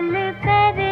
चल कर